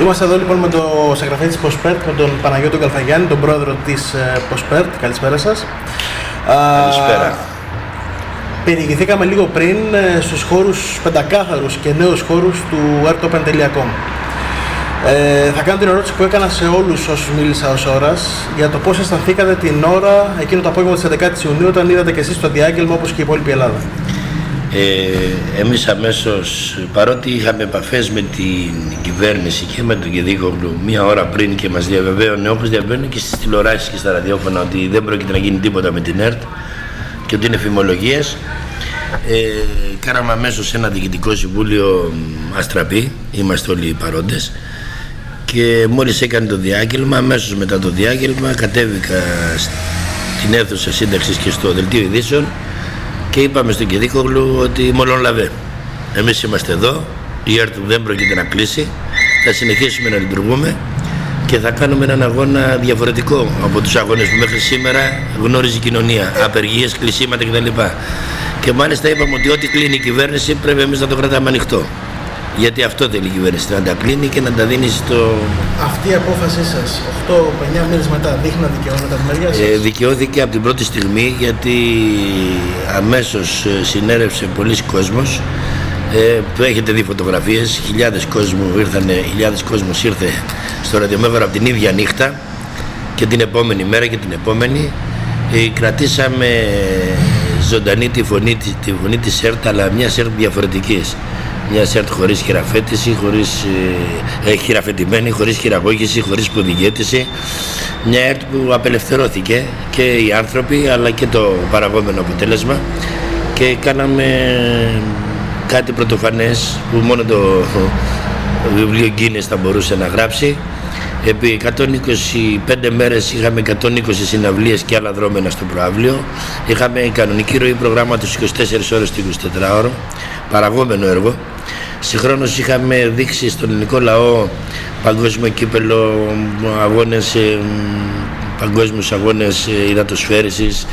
Είμαστε εδώ λοιπόν με το συγγραφέα της Ποσπέρτ, με τον Παναγιώτο Καλφαγιάννη, τον πρόεδρο της Ποσπέρτ. Καλησπέρα σας. Καλησπέρα. Περιηγηθήκαμε λίγο πριν ε, στους χώρους πεντακάθαρους και νέους χώρους του airtopen.com. Ε, θα κάνω την ερώτηση που έκανα σε όλους όσους μίλησα ως ώρας για το πώς αισθανθήκατε την ώρα εκείνο το απόγευμα της 11ης Ιουνίου όταν είδατε και εσείς το διάγγελμα όπως και η υπόλοιπη Ελλάδα. Ε, εμείς αμέσως, παρότι είχαμε επαφές με την κυβέρνηση και με τον Κεδίκογλου μία ώρα πριν και μας διαβεβαίωνε όπως διαβεβαίωνε και στις τηλεοράσεις και στα ραδιόφωνα ότι δεν πρόκειται να γίνει τίποτα με την ΕΡΤ και ότι είναι φημολογίες ε, κάναμε αμέσως ένα διοικητικό συμβούλιο αστραπή, είμαστε όλοι παρόντες και μόλις έκανε το διάγγελμα, αμέσως μετά το διάγγελμα κατέβηκα στην αίθουσα σύνταξης και στο δελτίο ειδήσεων και είπαμε στον Κεδίκογλου ότι μόλον λαβέ. Εμείς είμαστε εδώ, η ΕΡΤ δεν πρόκειται να κλείσει, θα συνεχίσουμε να λειτουργούμε και θα κάνουμε έναν αγώνα διαφορετικό από τους αγώνες που μέχρι σήμερα γνώριζε η κοινωνία, απεργίες, κλεισίματα κτλ. Και μάλιστα είπαμε ότι ό,τι κλείνει η κυβέρνηση πρέπει εμείς να το κρατάμε ανοιχτό. Γιατί αυτό θέλει η κυβέρνηση, να τα κλείνει και να τα δίνει στο. Αυτή η απόφασή σας, 8-9 μήνε μετά, δείχνει να δικαιώνεται από της μεριά σας; Ε, δικαιώθηκε από την πρώτη στιγμή γιατί αμέσως ε, συνέρευσε πολλοί κόσμος. Ε, που έχετε δει φωτογραφίες, χιλιάδες κόσμου ήρθαν, χιλιάδες κόσμος ήρθε στο ραδιομέγαρο από την ίδια νύχτα και την επόμενη μέρα και την επόμενη. Ε, κρατήσαμε ζωντανή τη φωνή, τη φωνή της ΕΡΤ αλλά μια ΕΡΤ διαφορετικής μια ΕΡΤ χωρίς χειραφέτηση, χωρίς, ε, ε, χειραφετημένη, χωρίς χειραγώγηση, χωρίς ποδηγέτηση μια ΕΡΤ που απελευθερώθηκε και οι άνθρωποι αλλά και το παραγόμενο αποτέλεσμα και κάναμε κάτι πρωτοφανές που μόνο το βιβλίο Γκίνες θα μπορούσε να γράψει Επί 125 μέρες είχαμε 120 συναυλίες και άλλα δρόμενα στο προάβλιο. Είχαμε κανονική ροή προγράμματος 24 ώρες το 24ωρο, παραγόμενο έργο. Συγχρόνως είχαμε δείξει στον ελληνικό λαό παγκόσμιο κύπελο, αγώνες, παγκόσμιους αγώνες ε, υδατοσφαίρησης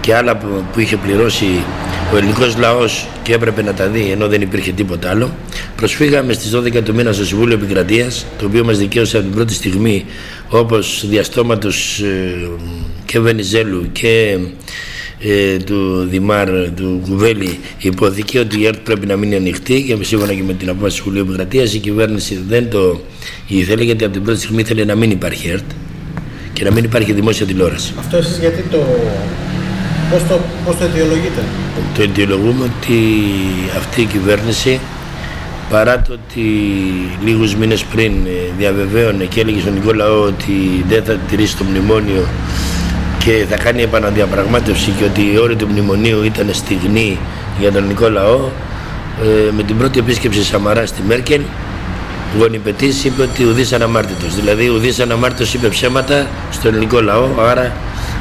και άλλα που είχε πληρώσει ο ελληνικός λαός και έπρεπε να τα δει ενώ δεν υπήρχε τίποτα άλλο. Προσφύγαμε στις 12 του μήνα στο Συμβούλιο Επικρατείας, το οποίο μας δικαίωσε από την πρώτη στιγμή όπως διαστόματος ε, και Βενιζέλου και ε, του Δημάρ, του Κουβέλη, υπόθηκε ότι η ΕΡΤ πρέπει να μείνει ανοιχτή και σύμφωνα και με την απόφαση του Συμβουλίου Επικρατείας η κυβέρνηση δεν το ήθελε γιατί από την πρώτη στιγμή ήθελε να μην υπάρχει ΕΡΤ και να μην υπάρχει δημόσια τηλεόραση. Αυτό εσείς γιατί το Πώς το, πώς το αιτιολογείτε; Το αιτιολογούμε ότι αυτή η κυβέρνηση παρά το ότι λίγους μήνες πριν ε, διαβεβαίωνε και έλεγε στον ελληνικό λαό ότι δεν θα τηρήσει το μνημόνιο και θα κάνει επαναδιαπραγμάτευση και ότι η όρη του μνημονίου ήταν στιγμή για τον ελληνικό λαό ε, με την πρώτη επίσκεψη Σαμαράς στη Μέρκελ γονιπετής είπε ότι ουδής αναμάρτητος δηλαδή ουδής αναμάρτητος είπε ψέματα στον ελληνικό λαό άρα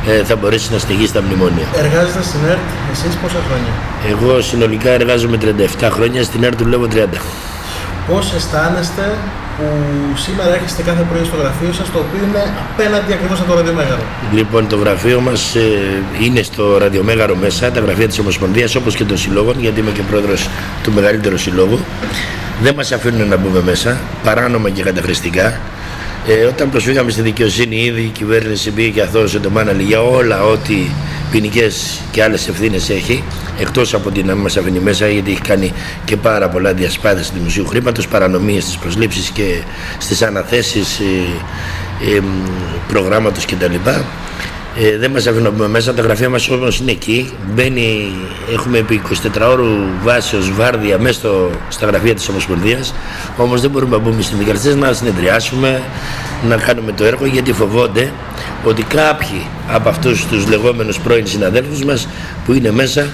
ε, θα μπορέσει να στεγεί τα μνημόνια. Εργάζεστε στην ΕΡΤ εσείς πόσα χρόνια; Εγώ συνολικά εργάζομαι 37 χρόνια, στην ΕΡΤ δουλεύω 30. Πώς αισθάνεστε που σήμερα έρχεστε κάθε πρωί στο γραφείο σας, το οποίο είναι απέναντι ακριβώς από το ραδιομέγαρο. Λοιπόν, το γραφείο μας ε, είναι στο ραδιομέγαρο μέσα, τα γραφεία της Ομοσπονδίας, όπως και των συλλόγων, γιατί είμαι και πρόεδρος του μεγαλύτερου συλλόγου. Δεν μας αφήνουν να μπούμε μέσα, παράνομα και καταχρηστικά. Ε, όταν προσφύγαμε στη δικαιοσύνη, ήδη η κυβέρνηση πήγε και αθώωσε το Μάναλι για όλα ό,τι ποινικές και άλλες ευθύνες έχει, εκτός από την να μην μα αφήνει μέσα, γιατί έχει κάνει και πάρα πολλά διασπάθηση του δημοσίου χρήματος, παρανομίες στις προσλήψεις και στις αναθέσεις ε, ε, προγράμματος κτλ. Ε, δεν μας αφήνουν να μπούμε μέσα, τα γραφεία μας όμως είναι εκεί. Μπαίνει, έχουμε επί 24 ώρου βάσεως βάρδια μέσα στα γραφεία της Ομοσπονδίας. Όμως δεν μπορούμε να μπούμε στις δικαστές να συνεδριάσουμε, να κάνουμε το έργο γιατί φοβόνται ότι κάποιοι από αυτούς τους λεγόμενους πρώην συναδέλφους μας που είναι μέσα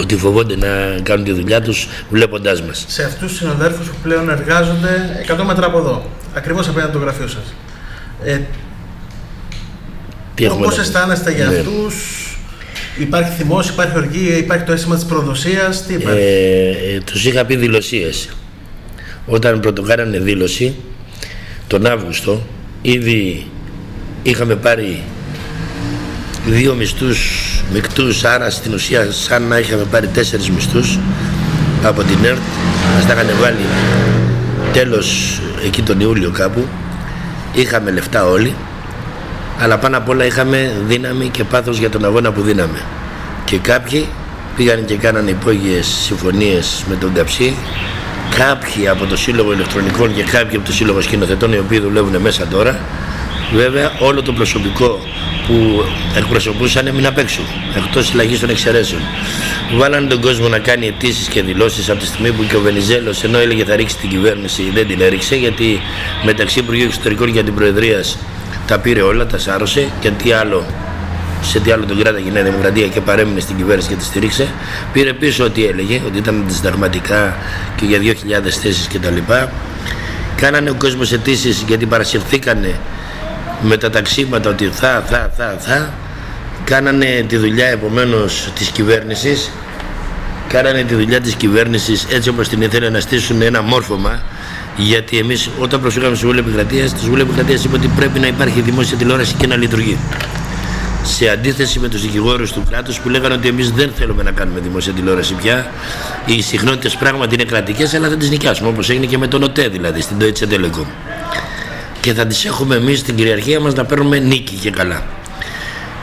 ότι φοβόνται να κάνουν τη δουλειά τους βλέποντάς μας. Σε αυτούς τους συναδέλφους που πλέον εργάζονται 100 μέτρα από εδώ, ακριβώς απέναντι το γραφείο σας. Ε, τι Πώς αισθάνεστε για ναι. αυτούς, υπάρχει θυμός, υπάρχει οργή, υπάρχει το αίσθημα της προδοσίας, τι υπάρχει; Ε, ε, τους είχα πει δηλωσίες. Όταν πρωτοκάνανε δήλωση, τον Αύγουστο, ήδη είχαμε πάρει δύο μισθούς μεικτούς, άρα στην ουσία σαν να είχαμε πάρει τέσσερις μισθούς από την ΕΡΤ, μας τα είχαν βάλει τέλος εκεί τον Ιούλιο κάπου. Είχαμε λεφτά όλοι αλλά πάνω απ' όλα είχαμε δύναμη και πάθος για τον αγώνα που δίναμε. Και κάποιοι πήγαν και κάνανε υπόγειες συμφωνίες με τον Καψί κάποιοι από το Σύλλογο Ηλεκτρονικών και κάποιοι από το Σύλλογο Σκηνοθετών οι οποίοι δουλεύουν μέσα τώρα βέβαια όλο το προσωπικό που εκπροσωπούσαν έμεινε απ' έξω εκτός συλλαγής των εξαιρέσεων βάλανε τον κόσμο να κάνει αιτήσεις και δηλώσεις από τη στιγμή που και ο Βενιζέλος ενώ έλεγε θα ρίξει την κυβέρνηση δεν την έριξε γιατί μεταξύ Υπουργείου Εξωτερικών και Αντιπροεδρίας τα πήρε όλα, τα σάρωσε και τι άλλο σε τι άλλο τον κράταγε η Νέα Δημοκρατία και παρέμεινε στην κυβέρνηση και τη στηρίξε. Πήρε πίσω ό,τι έλεγε, ότι ήταν αντισυνταγματικά και για 2.000 θέσεις κτλ. Κάνανε ο κόσμος αιτήσεις γιατί παρασυρθήκανε με τα ταξίματα ότι θα, θα, θα, θα. Κάνανε τη δουλειά επομένως της κυβέρνησης. Κάνανε τη δουλειά της κυβέρνησης έτσι όπως την ήθελε να στήσουν ένα μόρφωμα γιατί εμείς όταν προσφύγαμε στη Βουλή Επικρατείας, τη Βουλή Επικρατείας είπε ότι πρέπει να υπάρχει δημόσια τηλεόραση και να λειτουργεί σε αντίθεση με τους δικηγόρους του κράτους που λέγανε ότι εμείς δεν θέλουμε να κάνουμε δημόσια τηλεόραση πια. Οι συχνότητες πράγματι είναι κρατικές αλλά δεν τις νοικιάσουμε όπως έγινε και με τον ΟΤΕ δηλαδή στην Deutsche Telekom. Και θα τις έχουμε εμείς στην κυριαρχία μας να παίρνουμε νίκη και καλά.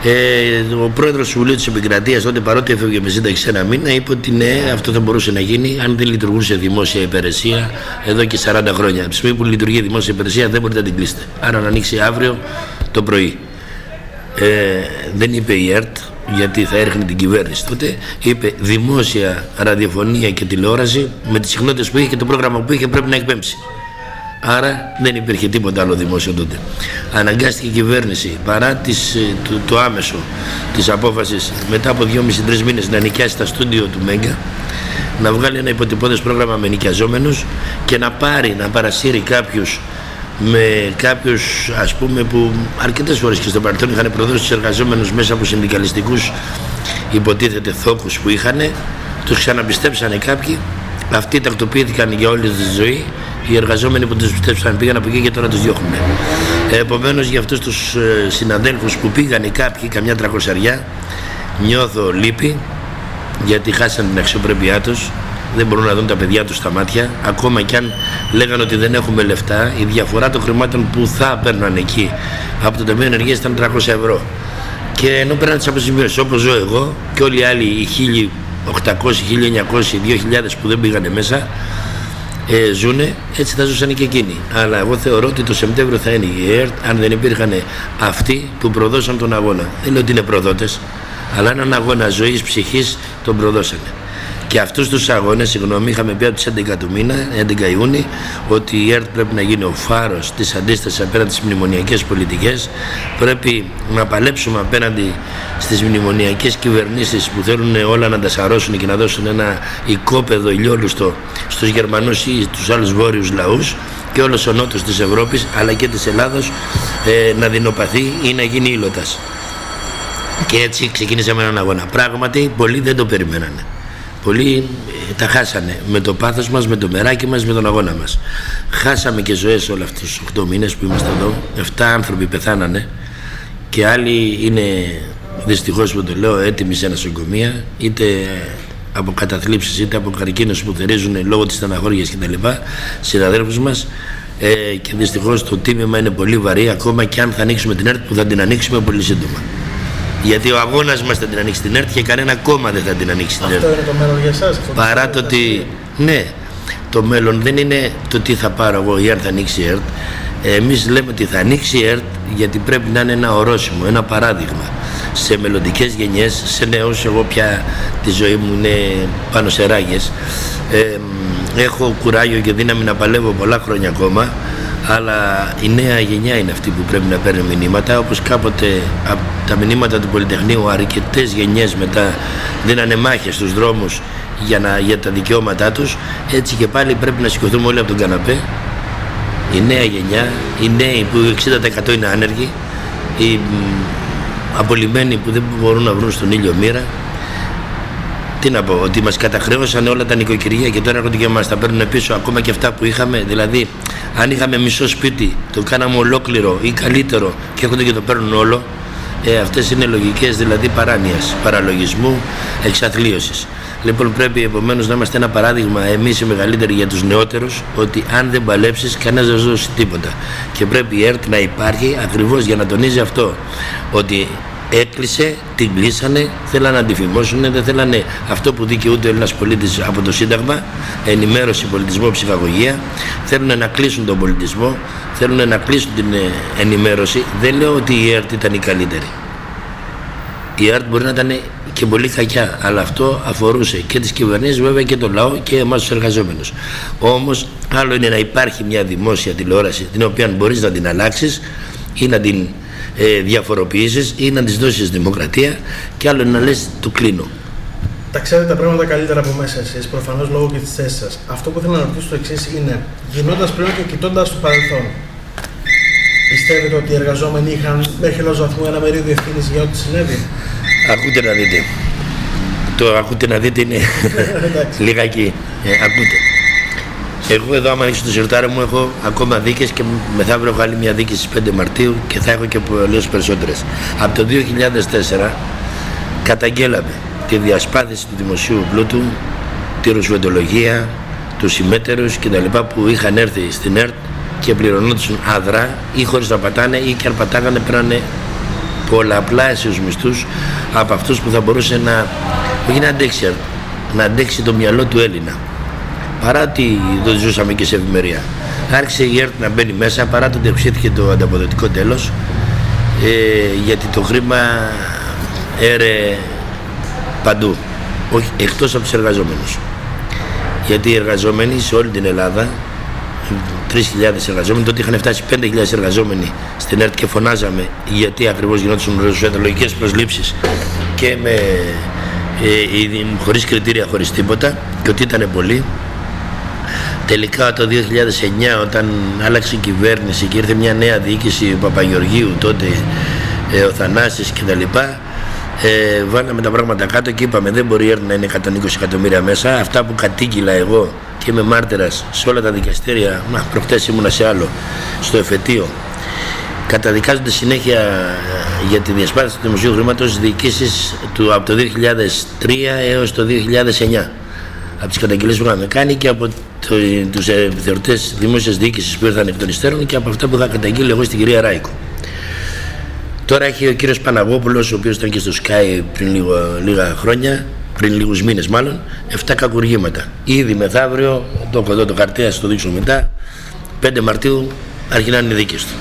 Ε, ο πρόεδρος του Συμβουλίου της Επικρατείας, τότε παρότι έφευγε με σύνταξη σε ένα μήνα, είπε ότι ναι, αυτό θα μπορούσε να γίνει αν δεν λειτουργούσε δημόσια υπηρεσία εδώ και 40 χρόνια. Από τη στιγμή που λειτουργεί δημόσια υπηρεσία, δεν μπορείτε να την κλείσετε. Άρα να ανοίξει αύριο το πρωί ε, δεν είπε η ΕΡΤ γιατί θα έρχνει την κυβέρνηση τότε είπε δημόσια ραδιοφωνία και τηλεόραση με τις συχνότητες που είχε και το πρόγραμμα που είχε πρέπει να εκπέμψει άρα δεν υπήρχε τίποτα άλλο δημόσιο τότε. Αναγκάστηκε η κυβέρνηση παρά τις, ε, το, το άμεσο της απόφασης μετά από 2,5-3 μήνες να νοικιάσει τα στούντιο του Μέγκα να βγάλει ένα υποτυπώδες πρόγραμμα με νοικιαζόμενους και να πάρει, να παρασύρει κάποιους με κάποιους ας πούμε που αρκετές φορές και στο παρελθόν είχαν προδώσει τους εργαζόμενους μέσα από συνδικαλιστικούς υποτίθεται θόκους που είχαν τους ξαναπιστέψανε κάποιοι. Αυτοί τακτοποιήθηκαν για όλη τη ζωή οι εργαζόμενοι που τους πιστέψαν πήγαν από εκεί και τώρα τους διώχνουν Επομένως για αυτούς τους ε, συναδέλφους που πήγαν κάποιοι καμιά τρακοσαριά νιώθω λύπη γιατί χάσαν την αξιοπρέπειά τους δεν μπορούν να δουν τα παιδιά τους στα μάτια. Ακόμα και αν λέγανε ότι δεν έχουμε λεφτά η διαφορά των χρημάτων που θα παίρνουν εκεί από το Ταμείο Ενεργείας ήταν 300 ευρώ. Και ενώ παίρναν τις αποζημιώσεις όπως ζω εγώ και όλοι οι άλλοι οι 1800, 1900, 2000 που δεν πήγανε μέσα ε, ζουνε, έτσι θα ζούσαν και εκείνοι. Αλλά εγώ θεωρώ ότι το Σεπτέμβριο θα είναι η ΕΡΤ αν δεν υπήρχαν αυτοί που προδώσαν τον αγώνα. Δεν λέω ότι είναι προδότες, αλλά έναν αγώνα ζωής, ψυχής τον προδώσανε. Και αυτούς τους αγώνες, συγγνώμη, είχαμε πει από τις 11 του μήνα, 11 Ιούνιου, ότι η ΕΡΤ πρέπει να γίνει ο φάρος της αντίστασης απέναντι στις μνημονιακές πολιτικές. Πρέπει να παλέψουμε απέναντι στις μνημονιακές κυβερνήσεις που θέλουν όλα να τα σαρώσουν και να δώσουν ένα οικόπεδο ηλιόλουστο στους Γερμανούς ή του άλλους βόρειους λαούς και όλος ο νότος της Ευρώπης αλλά και της Ελλάδος ε, να δεινοπαθεί ή να γίνει ήλωτας. Και έτσι ξεκίνησαμε έναν αγώνα. Πράγματι, πολλοί δεν το περιμένανε. Πολλοί ε, τα χάσανε με το πάθος μας, με το μεράκι μας, με τον αγώνα μας. Χάσαμε και ζωές όλα αυτούς τους 8 μήνες που είμαστε εδώ. 7 άνθρωποι πεθάνανε και άλλοι είναι δυστυχώς που το λέω έτοιμοι σε νοσοκομεία είτε από καταθλίψεις είτε από καρκίνους που θερίζουν λόγω της στεναχώριας κτλ. Συναδέλφους μας ε, και δυστυχώς το τίμημα είναι πολύ βαρύ ακόμα και αν θα ανοίξουμε την ΕΡΤ που θα την ανοίξουμε πολύ σύντομα. Γιατί ο αγώνας μας θα την ανοίξει την ΕΡΤ και κανένα κόμμα δεν θα την ανοίξει την ΕΡΤ. Αυτό είναι το μέλλον για εσάς. Παρά το ότι. Ναι, το μέλλον δεν είναι το τι θα πάρω εγώ ή αν θα ανοίξει η ΕΡΤ. Εμείς λέμε ότι θα ανοίξει η ΕΡΤ γιατί πρέπει να είναι ένα ορόσημο, ένα παράδειγμα σε μελλοντικές γενιές, σε νέου. Εγώ πια τη ζωή μου είναι πάνω σε ράγες. Ε, έχω κουράγιο και δύναμη να παλεύω πολλά χρόνια ακόμα αλλά η νέα γενιά είναι αυτή που πρέπει να παίρνει μηνύματα όπως κάποτε από τα μηνύματα του Πολυτεχνείου αρκετές γενιές μετά δίνανε μάχες στους δρόμους για, να, για τα δικαιώματά τους έτσι και πάλι πρέπει να σηκωθούμε όλοι από τον καναπέ η νέα γενιά, οι νέοι που 60% είναι άνεργοι οι απολυμμένοι που δεν μπορούν να βρουν στον ήλιο μοίρα τι να πω, ότι μας καταχρέωσαν όλα τα νοικοκυριά και τώρα έρχονται και μας τα παίρνουν πίσω ακόμα και αυτά που είχαμε. Δηλαδή, αν είχαμε μισό σπίτι, το κάναμε ολόκληρο ή καλύτερο και έρχονται και το παίρνουν όλο. Ε, Αυτές είναι λογικές δηλαδή παράνοια, παραλογισμού, εξαθλίωσης. Λοιπόν, πρέπει επομένως να είμαστε ένα παράδειγμα εμείς οι μεγαλύτεροι για τους νεότερους ότι αν δεν παλέψεις, κανένας δεν δώσει τίποτα. Και πρέπει η ΕΡΤ να υπάρχει ακριβώς για να τονίζει αυτό. Ότι έκλεισε, την κλείσανε, θέλανε να τη φημώσουν, δεν θέλανε αυτό που δικαιούται ο Έλληνας πολίτης από το Σύνταγμα, ενημέρωση, πολιτισμό, ψυχαγωγία. Θέλουν να κλείσουν τον πολιτισμό, θέλουν να κλείσουν την ε, ενημέρωση. Δεν λέω ότι η ΕΡΤ ήταν η καλύτερη. Η ΕΡΤ μπορεί να ήταν και πολύ κακιά, αλλά αυτό αφορούσε και τις κυβερνήσεις βέβαια και τον λαό και εμάς τους εργαζόμενους. Όμως άλλο είναι να υπάρχει μια δημόσια τηλεόραση την οποία μπορείς να την αλλάξεις ή να την ε, διαφοροποιήσεις ή να της δώσεις δημοκρατία και άλλο είναι να λες το κλείνω. Τα ξέρετε τα πράγματα καλύτερα από μέσα εσείς, προφανώς λόγω και της θέσης σας. Αυτό που θέλω να ρωτήσω το εξής είναι, γινώντας πλέον και κοιτώντας το παρελθόν, πιστεύετε ότι οι εργαζόμενοι είχαν μέχρι ενός βαθμού ένα μερίδιο ευθύνης για ό,τι συνέβη; Ακούτε να δείτε. Το ακούτε να δείτε είναι λιγάκι. Ε, ακούτε. Εγώ εδώ άμα ανοίξω το σιρτάρι μου έχω ακόμα δίκες και μεθαύριο έχω άλλη μια δίκη στις 5 Μαρτίου και θα έχω και πολλές περισσότερες. Από το 2004 καταγγέλαμε τη διασπάθηση του δημοσίου πλούτου, τη ρουσβεντολογία, τους συμμέτερους κτλ. που είχαν έρθει στην ΕΡΤ και πληρωνόντουσαν αδρά ή χωρίς να πατάνε ή και αν πατάγανε πέρανε πολλαπλάσιους μισθούς από αυτούς που θα μπορούσε να, όχι να αντέξει, να αντέξει το μυαλό του Έλληνα. Παρά ότι δεν ζούσαμε και σε ευημερία. Άρχισε η ΕΡΤ να μπαίνει μέσα παρά το ότι αυξήθηκε το ανταποδοτικό τέλος ε, γιατί το χρήμα έρε παντού, όχι, εκτός από τους εργαζόμενους. Γιατί οι εργαζόμενοι σε όλη την Ελλάδα 3.000 εργαζόμενοι, τότε είχαν φτάσει 5.000 εργαζόμενοι στην ΕΡΤ και φωνάζαμε γιατί ακριβώς γινόντουσαν λογικές προσλήψεις και με, ε, χωρίς κριτήρια, χωρίς τίποτα και ότι ήταν πολλοί. Τελικά το 2009 όταν άλλαξε η κυβέρνηση και ήρθε μια νέα διοίκηση Παπαγεωργίου τότε ε, ο Θανάσης κτλ ε, βάλαμε τα πράγματα κάτω και είπαμε δεν μπορεί η ΕΡΤ να είναι 120 εκατομμύρια μέσα. Αυτά που κατήγγυλα εγώ και είμαι μάρτυρας σε όλα τα δικαστήρια, μα προχτές ήμουνα σε άλλο, στο εφετείο, καταδικάζονται συνέχεια ε, για τη διασπάθηση του δημοσίου χρήματος διοικήσεις του, από το 2003 έως το 2009 από τις καταγγελίες που είχαμε κάνει και από το, τους επιθεωρητές δημόσιας διοίκησης που ήρθαν εκ των υστέρων και από αυτά που είχα καταγγείλει εγώ στην κυρία Ράικο. Τώρα έχει ο κύριος Παναγόπουλος, ο οποίος ήταν και στο Sky πριν λίγο, λίγα χρόνια, πριν λίγους μήνες μάλλον, 7 κακουργήματα. Ήδη μεθαύριο, το έχω εδώ το χαρτί, θα το δείξω μετά, 5 Μαρτίου αρχινάνε οι δίκες του.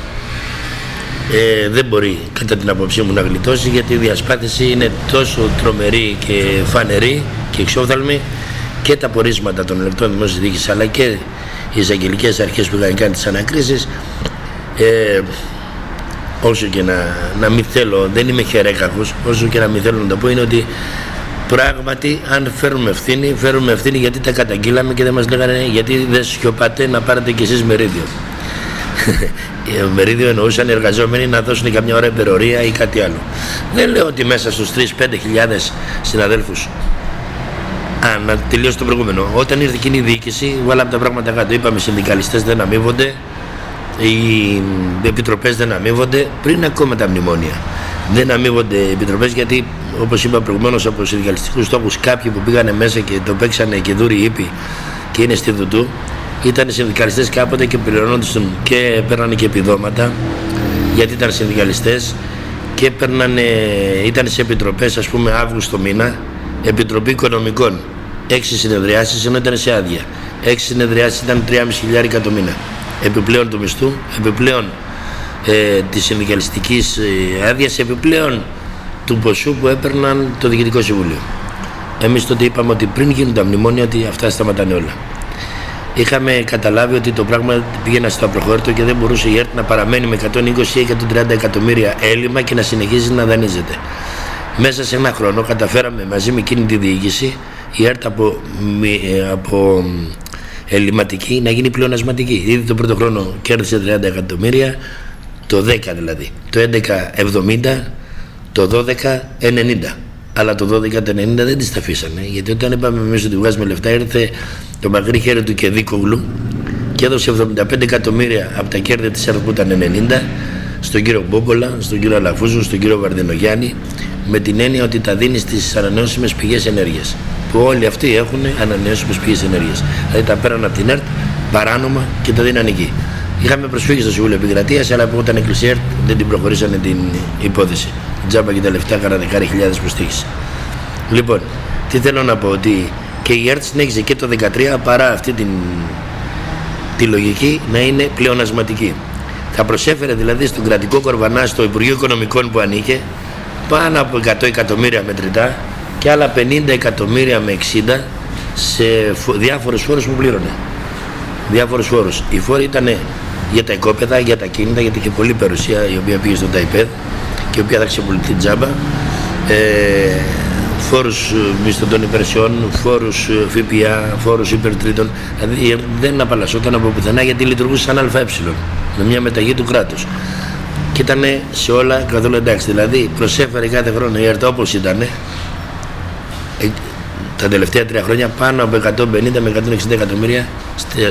Ε, δεν μπορεί κατά την απόψή μου να γλιτώσει γιατί η διασπάθηση είναι τόσο τρομερή και φανερή και εξόφθαλμη και τα πορίσματα των ελεκτών δημόσιας διοίκησης αλλά και οι εισαγγελικές αρχές που είχαν κάνει τις ανακρίσεις ε, όσο και να, να μην θέλω, δεν είμαι χερέκαχος, όσο και να μην θέλω να το πω είναι ότι Πράγματι, αν φέρουμε ευθύνη, φέρουμε ευθύνη γιατί τα καταγγείλαμε και δεν μας λέγανε γιατί δεν σιωπάτε να πάρετε κι εσείς μερίδιο. μερίδιο εννοούσαν οι εργαζόμενοι να δώσουν καμιά ώρα υπερορία ή κάτι άλλο. Δεν λέω ότι μέσα στους 3-5 χιλιάδες συναδέλφους Α, να τελειώσω το προηγούμενο. Όταν ήρθε εκείνη η διοίκηση, βάλαμε τα πράγματα κάτω. Είπαμε: Συνδικαλιστές δεν αμείβονται, οι επιτροπές δεν αμείβονται πριν ακόμα τα μνημόνια δεν αμείβονται οι επιτροπές γιατί όπως είπα προηγουμένως από συνδικαλιστικούς στόχους κάποιοι που πήγανε μέσα και το παίξανε και δούρι ύπη και είναι στη Δουτού ήταν συνδικαλιστές κάποτε και πληρώνονταν και παίρνανε και επιδόματα γιατί ήταν συνδικαλιστές και παίρνανε, ήταν σε επιτροπές, ας πούμε, Αύγουστο μήνα, Επιτροπή Οικονομικών. Έξι συνεδριάσεις ενώ ήταν σε άδεια. Έξι συνεδριάσεις ήταν 3.500 το μήνα. Επιπλέον του μισθού, επιπλέον ε, της συνδικαλιστικής ε, άδειας επιπλέον του ποσού που έπαιρναν το Διοικητικό Συμβούλιο. Εμείς τότε είπαμε ότι πριν γίνουν τα μνημόνια ότι αυτά σταματάνε όλα. Είχαμε καταλάβει ότι το πράγμα πήγαινε στο απροχώρητο και δεν μπορούσε η ΕΡΤ να παραμένει με 120 ή 130 εκατομμύρια έλλειμμα και να συνεχίζει να δανείζεται. Μέσα σε ένα χρόνο καταφέραμε μαζί με εκείνη τη διοίκηση η ΕΡΤ από, ε, από ελληματική να γίνει πλεονασματική. Ήδη τον πρώτο χρόνο κέρδισε 30 εκατομμύρια, το 10 δηλαδή, το 11 70, το 12 90. Αλλά το 12 το 90 δεν τις τα αφήσανε, γιατί όταν είπαμε εμείς ότι βγάζουμε λεφτά ήρθε το μακρύ χέρι του και Κεδίκογλου και έδωσε 75 εκατομμύρια από τα κέρδη της ΕΡΤ που ήταν 90 στον κύριο Μπόμπολα, στον κύριο Αλαφούζου, στον κύριο Βαρδινογιάννη με την έννοια ότι τα δίνεις στις ανανεώσιμες πηγές ενέργειας που όλοι αυτοί έχουν ανανεώσιμες πηγές ενέργειας. Δηλαδή τα πέραν από την ΕΡΤ παράνομα και τα δίνανε εκεί. Είχαμε προσφύγει στο Συμβούλιο Επικρατείας, αλλά που όταν έκλεισε η ΕΡΤ δεν την προχωρήσανε την υπόθεση. Τζάμπα και τα λεφτά έκαναν δεκάρι χιλιάδες προστίχηση. Λοιπόν, τι θέλω να πω, ότι και η ΕΡΤ συνέχιζε και το 2013 παρά αυτή την, τη λογική να είναι πλεονασματική. Θα προσέφερε δηλαδή στον κρατικό κορβανά στο Υπουργείο Οικονομικών που ανήκε πάνω από 100 εκατομμύρια μετρητά και άλλα 50 εκατομμύρια με 60 σε διάφορους φόρους που πλήρωνε. Διάφορους φόρους. Οι φόροι ήταν για τα οικόπεδα, για τα κίνητα, γιατί είχε πολλή περιουσία η οποία πήγε στον ΤΑΙΠΕΔ και η οποία θα ξεπουληθεί τζάμπα. Ε, φόρους ε, μισθωτών υπηρεσιών, φόρους ε, ΦΠΑ, φόρους υπερτρίτων. Δηλαδή δεν απαλλασσόταν από πουθενά γιατί λειτουργούσε σαν ΑΕ με μια μεταγή του κράτους. Και ήταν σε όλα καθόλου εντάξει. Δηλαδή προσέφερε κάθε χρόνο η ΕΡΤ όπως ήταν ε, τα τελευταία τρία χρόνια πάνω από 150 με 160 εκατομμύρια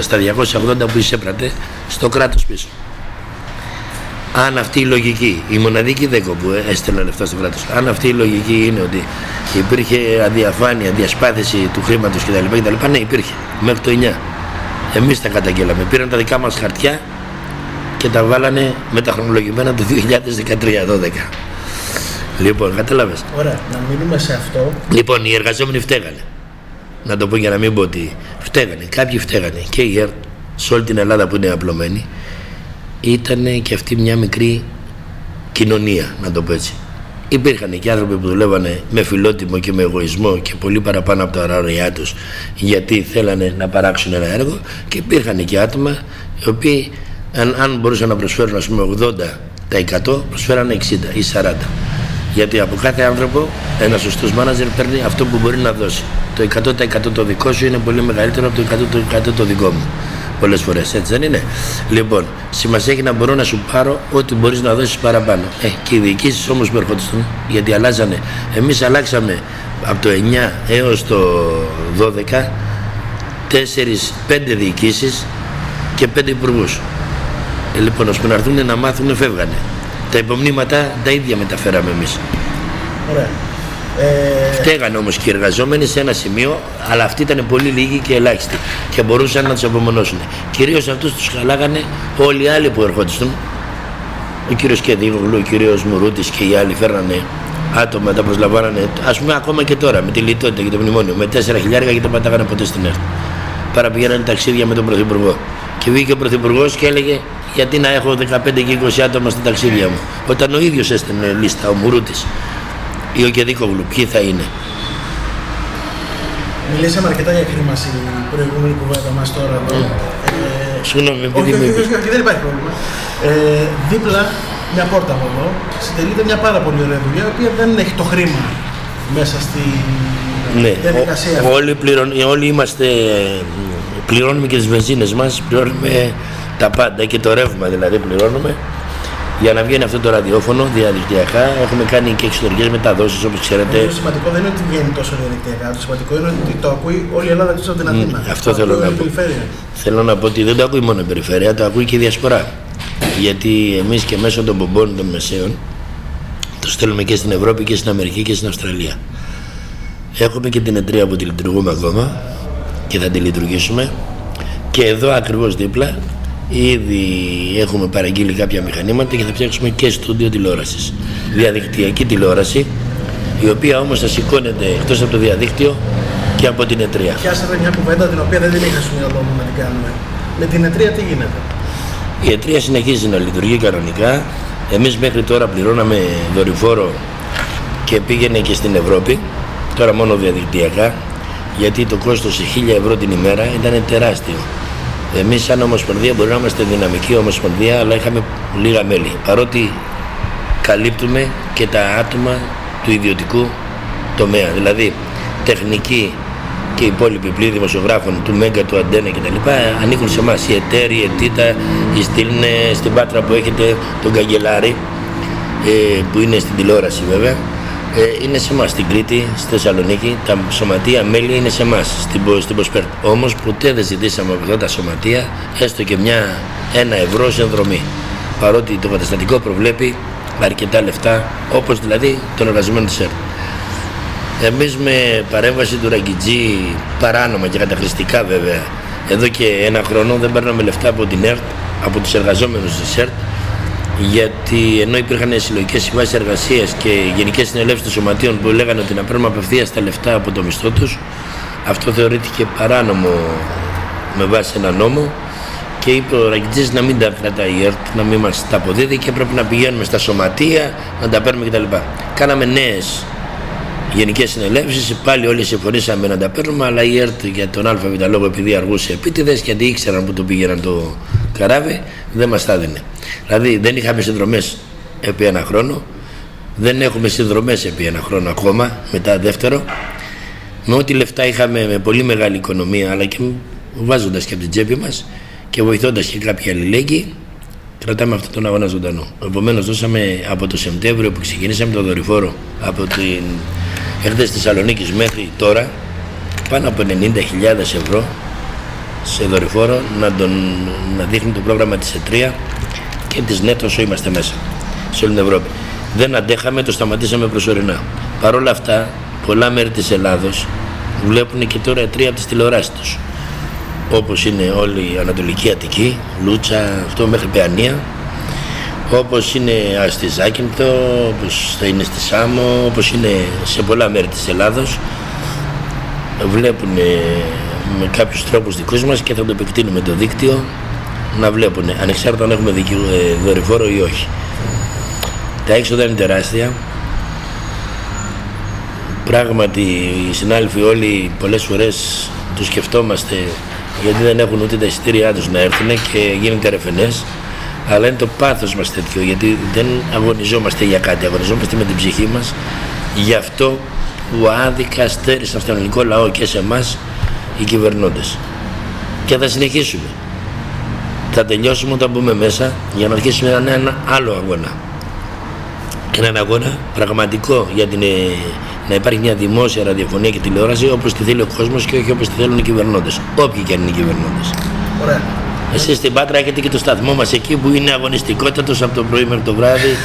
στα 280 που εισέπρατε στο κράτος πίσω αν αυτή η λογική, η μοναδική δέκο που έστελνε λεφτά στο κράτος, αν αυτή η λογική είναι ότι υπήρχε αδιαφάνεια, διασπάθηση του χρήματος κτλ, κτλ. Ναι, υπήρχε μέχρι το 9. Εμείς τα καταγγέλαμε. Πήραν τα δικά μας χαρτιά και τα βάλανε μεταχρονολογημένα το 2013-12. Λοιπόν, κατάλαβες. Ωραία, να μείνουμε σε αυτό. Λοιπόν, οι εργαζόμενοι φταίγανε. Να το πω για να μην πω ότι φταίγανε. Κάποιοι φταίγανε και η ΕΡΤ σε όλη την Ελλάδα που είναι απλωμένη ήταν και αυτή μια μικρή κοινωνία, να το πω έτσι. Υπήρχαν και άνθρωποι που δουλεύανε με φιλότιμο και με εγωισμό και πολύ παραπάνω από τα ωραία τους γιατί θέλανε να παράξουν ένα έργο και υπήρχαν και άτομα οι οποίοι αν, αν μπορούσαν να προσφέρουν ας πούμε 80% προσφέρανε 60 ή 40 γιατί από κάθε άνθρωπο ένα σωστός μάναζερ παίρνει αυτό που μπορεί να δώσει το 100% το δικό σου είναι πολύ μεγαλύτερο από το 100% το δικό μου πολλές φορές, έτσι δεν είναι; Λοιπόν, σημασία έχει να μπορώ να σου πάρω ό,τι μπορείς να δώσεις παραπάνω. Ε, και οι διοικήσεις όμως που έρχονταν, γιατί αλλάζανε. Εμείς αλλάξαμε από το 9 έως το 12 4 πέντε διοικήσεις και πέντε υπουργούς. Ε, λοιπόν, ώστε να έρθουν να μάθουν, φεύγανε. Τα υπομνήματα τα ίδια μεταφέραμε εμείς. Ωραία. Ε... Φταίγανε όμως και οι εργαζόμενοι σε ένα σημείο, αλλά αυτοί ήταν πολύ λίγοι και ελάχιστοι και μπορούσαν να τους απομονώσουν. Κυρίως αυτούς τους χαλάγανε όλοι οι άλλοι που ερχόντουσαν. Ο κύριος Κεδίγογλου, ο κύριος Μουρούτης και οι άλλοι φέρνανε άτομα, τα προσλαμβάνανε. Α πούμε, ακόμα και τώρα με τη λιτότητα και το μνημόνιο, με 4 χιλιάρια και δεν πατάγανε ποτέ στην ΕΡΤ. Παρά πηγαίνανε ταξίδια με τον Πρωθυπουργό. Και βγήκε ο Πρωθυπουργός και έλεγε γιατί να έχω 15 και 20 άτομα στα ταξίδια μου. Όταν ο ίδιος έστελνε λίστα, ο Μουρούτη ή ο Κεδίκογλου, ποιοι θα είναι. Μιλήσαμε αρκετά για χρήμα στην προηγούμενη κουβέντα μας τώρα εδώ. Mm. Ε, Συγγνώμη, επειδή όχι, όχι, όχι, δεν υπάρχει πρόβλημα. Ε, δίπλα, μια πόρτα από εδώ, συντελείται μια πάρα πολύ ωραία δουλειά, η οποία δεν έχει το χρήμα μέσα στη ναι. διαδικασία. Ό, όλοι, πληρων, όλοι είμαστε, πληρώνουμε και τις βενζίνες μας, πληρώνουμε τα πάντα και το ρεύμα δηλαδή πληρώνουμε για να βγαίνει αυτό το ραδιόφωνο διαδικτυακά. Έχουμε κάνει και εξωτερικές μεταδόσεις όπως ξέρετε. Το σημαντικό δεν είναι ότι βγαίνει τόσο διαδικτυακά. Το σημαντικό είναι ότι το ακούει όλη η Ελλάδα εκτός από την Αθήνα. αυτό θέλω να πω. Θέλω να πω ότι δεν το ακούει μόνο η περιφέρεια, το ακούει και η διασπορά. Γιατί εμείς και μέσω των πομπών των μεσαίων το στέλνουμε και στην Ευρώπη και στην Αμερική και στην Αυστραλία. Έχουμε και την εταιρεία που τη λειτουργούμε ακόμα και θα τη λειτουργήσουμε. Και εδώ ακριβώς δίπλα Ήδη έχουμε παραγγείλει κάποια μηχανήματα και θα φτιάξουμε και στούντιο τηλεόρασης. Διαδικτυακή τηλεόραση, η οποία όμως θα σηκώνεται εκτός από το διαδίκτυο και από την ετρία. Πιάσαμε μια κουβέντα την οποία δεν την είχα στο μυαλό μου να την κάνουμε. Με την ετρία τι γίνεται; Η ετρία συνεχίζει να λειτουργεί κανονικά. Εμείς μέχρι τώρα πληρώναμε δορυφόρο και πήγαινε και στην Ευρώπη. Τώρα μόνο διαδικτυακά. Γιατί το κόστος σε 1000 ευρώ την ημέρα ήταν τεράστιο. Εμείς, σαν Ομοσπονδία, μπορεί να είμαστε δυναμική Ομοσπονδία, αλλά είχαμε λίγα μέλη. Παρότι καλύπτουμε και τα άτομα του ιδιωτικού τομέα. Δηλαδή, τεχνική και οι υπόλοιποι πλήρη δημοσιογράφων του Μέγκα, του Αντένα κτλ. ανήκουν σε εμάς. Η Ετέρη, η Ετήτα, η Στήλνε, στην Πάτρα που έχετε τον Καγκελάρη, ε, που είναι στην τηλεόραση βέβαια ε, είναι σε εμάς στην Κρήτη, στη Θεσσαλονίκη. Τα σωματεία μέλη είναι σε εμάς στην, στην Ποσπέρτ. Όμως ποτέ δεν ζητήσαμε από αυτά τα σωματεία έστω και μια, ένα ευρώ σε δρομή. Παρότι το καταστατικό προβλέπει αρκετά λεφτά, όπως δηλαδή τον εργαζομένο της ΕΡΤ. Εμείς με παρέμβαση του Ραγκιτζή, παράνομα και καταχρηστικά βέβαια, εδώ και ένα χρόνο δεν παίρναμε λεφτά από την ΕΡΤ, από τους εργαζόμενους της ΕΡΤ, γιατί ενώ υπήρχαν συλλογικές συμβάσεις εργασίας και γενικές συνελεύσεις των σωματείων που λέγανε ότι να παίρνουμε απευθείας τα λεφτά από το μισθό τους, αυτό θεωρήθηκε παράνομο με βάση ένα νόμο και είπε ο Ραγκητζής να μην τα κρατάει η ΕΡΤ, να μην μας τα αποδίδει και πρέπει να πηγαίνουμε στα σωματεία, να τα παίρνουμε κτλ. Κάναμε νέες γενικές συνελεύσεις, πάλι όλοι συμφωνήσαμε να τα παίρνουμε, αλλά η ΕΡΤ για τον ΑΒ λόγο επειδή αργούσε επίτηδες και αντί ήξεραν που το πήγαιναν το καράβι, δεν μας τα έδινε. Δηλαδή δεν είχαμε συνδρομές επί ένα χρόνο, δεν έχουμε συνδρομές επί ένα χρόνο ακόμα, μετά δεύτερο, με ό,τι λεφτά είχαμε με πολύ μεγάλη οικονομία, αλλά και βάζοντας και από την τσέπη μας, και βοηθώντας και κάποια αλληλέγγυη, κρατάμε αυτόν τον αγώνα ζωντανό. Επομένως, δώσαμε από το Σεπτέμβριο που ξεκινήσαμε το δορυφόρο από την τη Θεσσαλονίκης μέχρι τώρα πάνω από 90.000 ευρώ σε δορυφόρο να, τον, να δείχνει το πρόγραμμα της ΕΤΡΙΑ και της ΝΕΤ όσο είμαστε μέσα σε όλη την Ευρώπη. Δεν αντέχαμε, το σταματήσαμε προσωρινά. Παρ' όλα αυτά, πολλά μέρη της Ελλάδος βλέπουν και τώρα ΕΤΡΙΑ από τις τηλεοράσεις τους όπως είναι όλη η Ανατολική Αττική, Λούτσα, αυτό μέχρι Παιανία, όπως είναι στη Ζάκυνθο, όπως θα είναι στη Σάμο, όπως είναι σε πολλά μέρη της Ελλάδος. Βλέπουν με κάποιους τρόπους δικούς μας και θα το επεκτείνουμε το δίκτυο να βλέπουν ανεξάρτητα αν έχουμε ε, δορυφόρο ή όχι. Τα έξοδα είναι τεράστια. Πράγματι οι συνάδελφοι όλοι πολλές φορές τους σκεφτόμαστε γιατί δεν έχουν ούτε τα εισιτήριά τους να έρθουν και γίνεται ρεφενές αλλά είναι το πάθος μας τέτοιο γιατί δεν αγωνιζόμαστε για κάτι, αγωνιζόμαστε με την ψυχή μας γι' αυτό που άδικα στέρισαν στον ελληνικό λαό και σε εμάς οι κυβερνώντες και θα συνεχίσουμε θα τελειώσουμε όταν μπούμε μέσα για να αρχίσουμε έναν άλλο αγώνα έναν αγώνα πραγματικό για την να υπάρχει μια δημόσια ραδιοφωνία και τηλεόραση όπως τη θέλει ο κόσμος και όχι όπως τη θέλουν οι κυβερνώντες. Όποιοι και αν είναι οι κυβερνώντες. Ωραία. Εσείς στην Πάτρα έχετε και το σταθμό μας εκεί που είναι αγωνιστικότατος από το πρωί μέχρι το βράδυ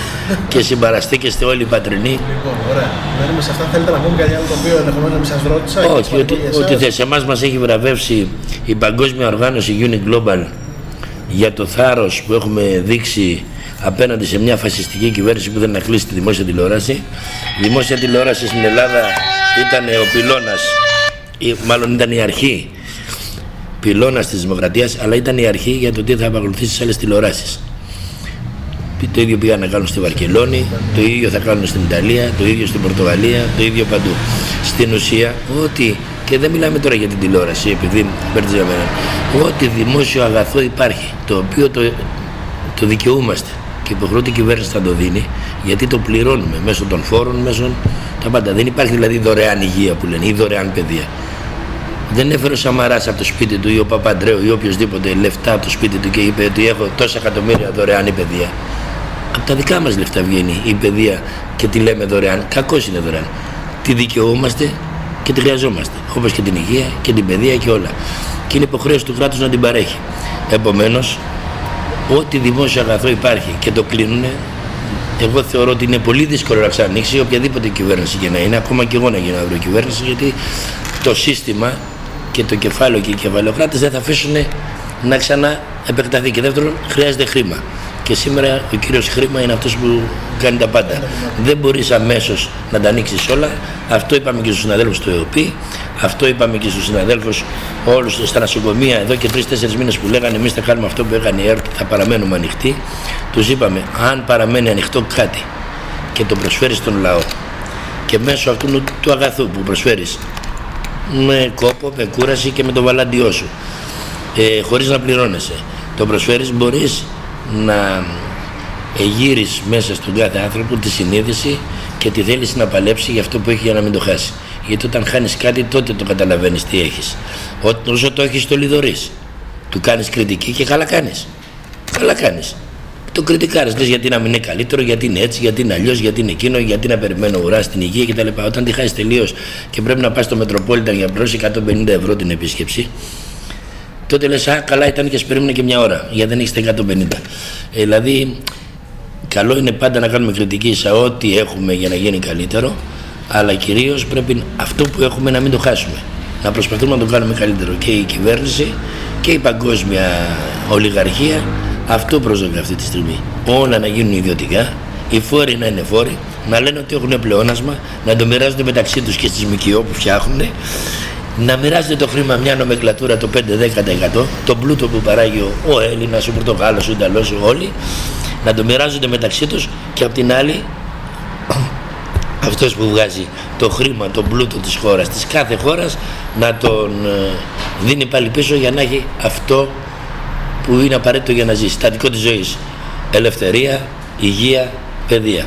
και συμπαραστήκεστε όλοι οι πατρινοί. Λοιπόν, ωραία. Μένουμε σε αυτά. Θέλετε να πούμε κάτι άλλο το οποίο ενδεχομένως να μην σας ρώτησα. Όχι, ότι, ότι θες. Εμάς μας έχει βραβεύσει η Παγκόσμια Οργάνωση Unique Global για το θάρρος που έχουμε δείξει απέναντι σε μια φασιστική κυβέρνηση που δεν να κλείσει τη δημόσια τηλεόραση. Η δημόσια τηλεόραση στην Ελλάδα ήταν ο πυλώνας, ή μάλλον ήταν η αρχή πυλώνας της δημοκρατίας, αλλά ήταν η αρχή για το τι θα απαγορευτεί στις άλλες τηλεοράσεις. Το ίδιο πήγαν να κάνουν στη Βαρκελόνη, το ίδιο θα κάνουν στην Ιταλία, το ίδιο στην Πορτογαλία, το ίδιο παντού. Στην ουσία, ό,τι, και δεν μιλάμε τώρα για την τηλεόραση, επειδή μπερδεύαμε, ό,τι δημόσιο αγαθό υπάρχει, το οποίο το, το δικαιούμαστε, και υποχρεώτη η κυβέρνηση θα το δίνει γιατί το πληρώνουμε μέσω των φόρων, μέσω τα πάντα. Δεν υπάρχει δηλαδή δωρεάν υγεία που λένε ή δωρεάν παιδεία. Δεν έφερε ο Σαμαράς από το σπίτι του ή ο Παπαντρέου ή οποιοδήποτε λεφτά από το σπίτι του και είπε ότι έχω τόσα εκατομμύρια δωρεάν η παιδεία. Από τα δικά μας λεφτά βγαίνει η παιδεία και τη λέμε δωρεάν. Κακός είναι δωρεάν. Τη δικαιούμαστε και τη χρειαζόμαστε. Όπως και την υγεία και την παιδεία και όλα. Και είναι υποχρέωση του κράτους να την παρέχει. Επομένως, ό,τι δημόσιο αγαθό υπάρχει και το κλείνουν, εγώ θεωρώ ότι είναι πολύ δύσκολο να ξανανοίξει οποιαδήποτε κυβέρνηση και να είναι, ακόμα και εγώ να γίνω αύριο κυβέρνηση, γιατί το σύστημα και το κεφάλαιο και οι κεφαλαιοκράτες δεν θα αφήσουν να ξαναεπεκταθεί. Και δεύτερον, χρειάζεται χρήμα. Και σήμερα ο κύριος χρήμα είναι αυτός που κάνει τα πάντα. Δεν μπορείς αμέσως να τα ανοίξεις όλα. Αυτό είπαμε και στους συναδέλφους του ΕΟΠΗ. Αυτό είπαμε και στους συναδέλφους όλους στα νοσοκομεία εδώ και τρει-τέσσερι μήνες που λέγανε εμείς θα κάνουμε αυτό που έκανε η ΕΡΤ, θα παραμένουμε ανοιχτοί. Τους είπαμε, αν παραμένει ανοιχτό κάτι και το προσφέρεις στον λαό και μέσω αυτού του αγαθού που προσφέρεις με κόπο, με κούραση και με το βαλάντιό σου, ε, χωρίς να πληρώνεσαι, το προσφέρεις, μπορείς να εγείρεις μέσα στον κάθε άνθρωπο τη συνείδηση και τη θέληση να παλέψει για αυτό που έχει για να μην το χάσει. Γιατί όταν χάνεις κάτι τότε το καταλαβαίνεις τι έχεις. Όσο το έχεις το λιδωρείς. Του κάνεις κριτική και καλά κάνεις. Καλά κάνεις. Το κριτικάρεις, λες γιατί να μην είναι καλύτερο, γιατί είναι έτσι, γιατί είναι αλλιώς, γιατί είναι εκείνο, γιατί να περιμένω ουρά στην υγεία κτλ. Όταν τη χάσεις τελείως και πρέπει να πας στο Μετροπόλιτα για να πληρώσει 150 ευρώ την επίσκεψη, τότε λες, α, καλά ήταν και περίμενε και μια ώρα, γιατί δεν έχεις τα 150. Ε, δηλαδή, καλό είναι πάντα να κάνουμε κριτική σε ό,τι έχουμε για να γίνει καλύτερο αλλά κυρίως πρέπει αυτό που έχουμε να μην το χάσουμε. Να προσπαθούμε να το κάνουμε καλύτερο και η κυβέρνηση και η παγκόσμια ολιγαρχία αυτό προσδοκεί αυτή τη στιγμή. Όλα να γίνουν ιδιωτικά, οι φόροι να είναι φόροι, να λένε ότι έχουν πλεόνασμα, να το μοιράζονται μεταξύ τους και στις ΜΚΟ που φτιάχνουν, να μοιράζεται το χρήμα μια νομεκλατούρα το 5-10%, το πλούτο που παράγει ο Έλληνας, ο Πορτογάλος, ο Ιταλός, όλοι, να το μοιράζονται μεταξύ τους και απ' την άλλη αυτός που βγάζει το χρήμα, τον πλούτο της χώρας, της κάθε χώρας, να τον ε, δίνει πάλι πίσω για να έχει αυτό που είναι απαραίτητο για να ζήσει, στατικό της ζωής. Ελευθερία, υγεία, παιδεία.